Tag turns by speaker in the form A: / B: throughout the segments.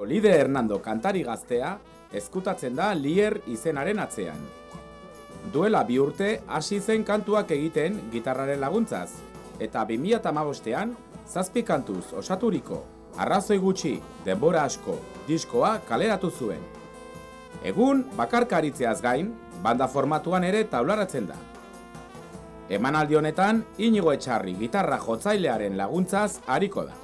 A: Olide Hernando kantari gaztea ezkutatzen da Lier izenaren atzean. Duela bi urte hasi zen kantuak egiten gitarraren laguntzaz, eta 2008an zazpi kantuz osaturiko, arrazoi gutxi, denbora asko, diskoa kaleratu zuen. Egun, bakarkaritzeaz gain, banda formatuan ere taularatzen da. Emanaldi honetan, inigo etxarri gitarra jotzailearen laguntzaz hariko da.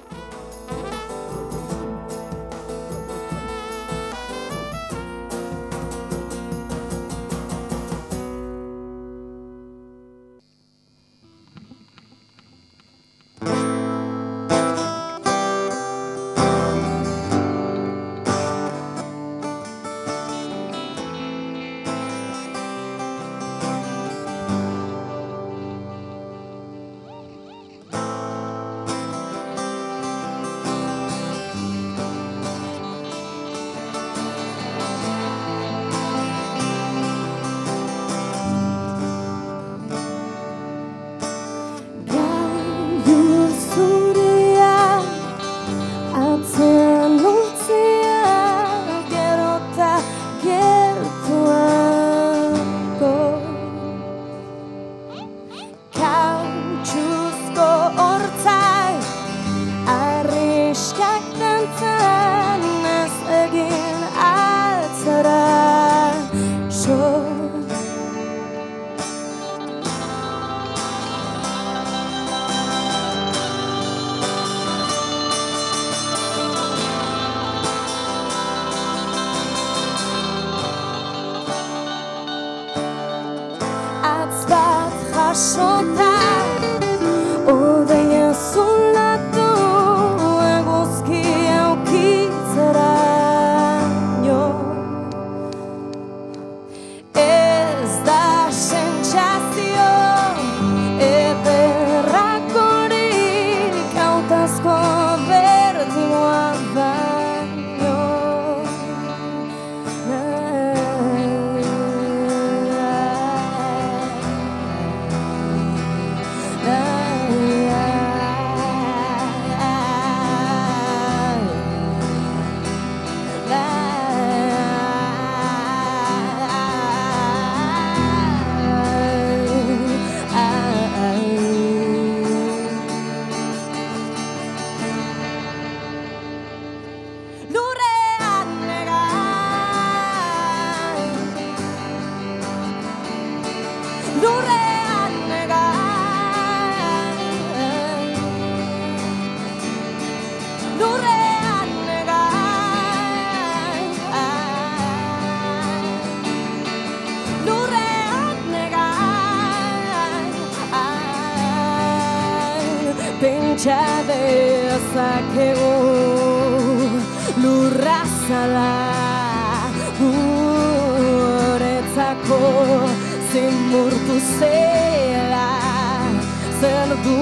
B: só dezakegu. Lurra zala guretzako zimurtu zela. Zer du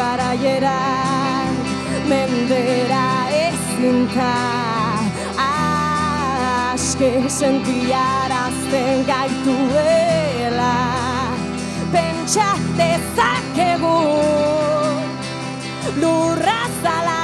B: garaiera mendera ezinta aske sentiarazten gaituela pentsa dezakegu lurra zala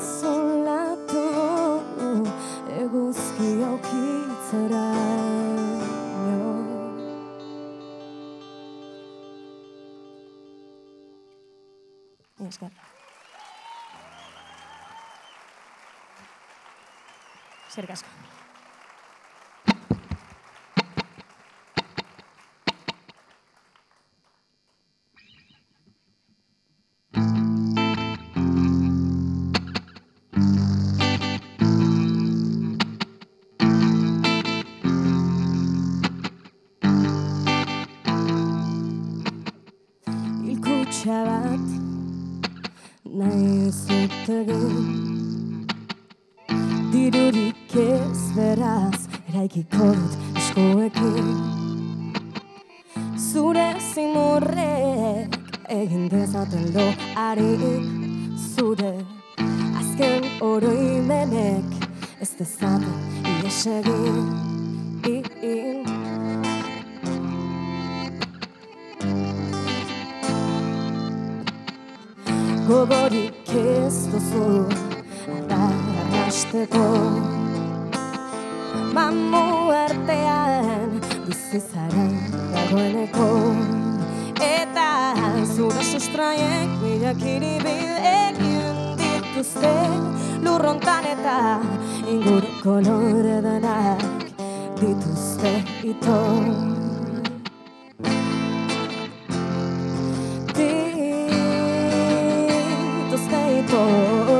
B: zolatu eguzki aukitzera Esker. Eskerrik dakegu Dirurik ez beraz Eraikiko dut eskuekin Zure zimurrek Egin dezaten lo Zure azken oroimenek Ez dezaten ieshegin Gogorik ez duzu arrasteko Mamu artean bizizaren dagoeneko Eta zure sustraiek milak iribil egin dituzte Lurrontan eta inguru kolore denak dituzte ito Dituzte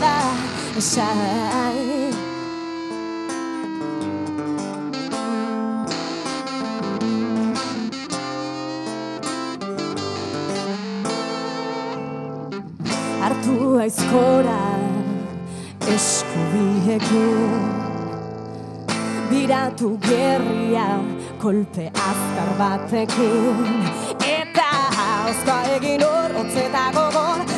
B: dala esan hartu aizkora eskubiekin Biratu gerria kolpe azkar batekin. Eta hauzka egin hor, hotzeta gogor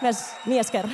B: Myös mieskerho.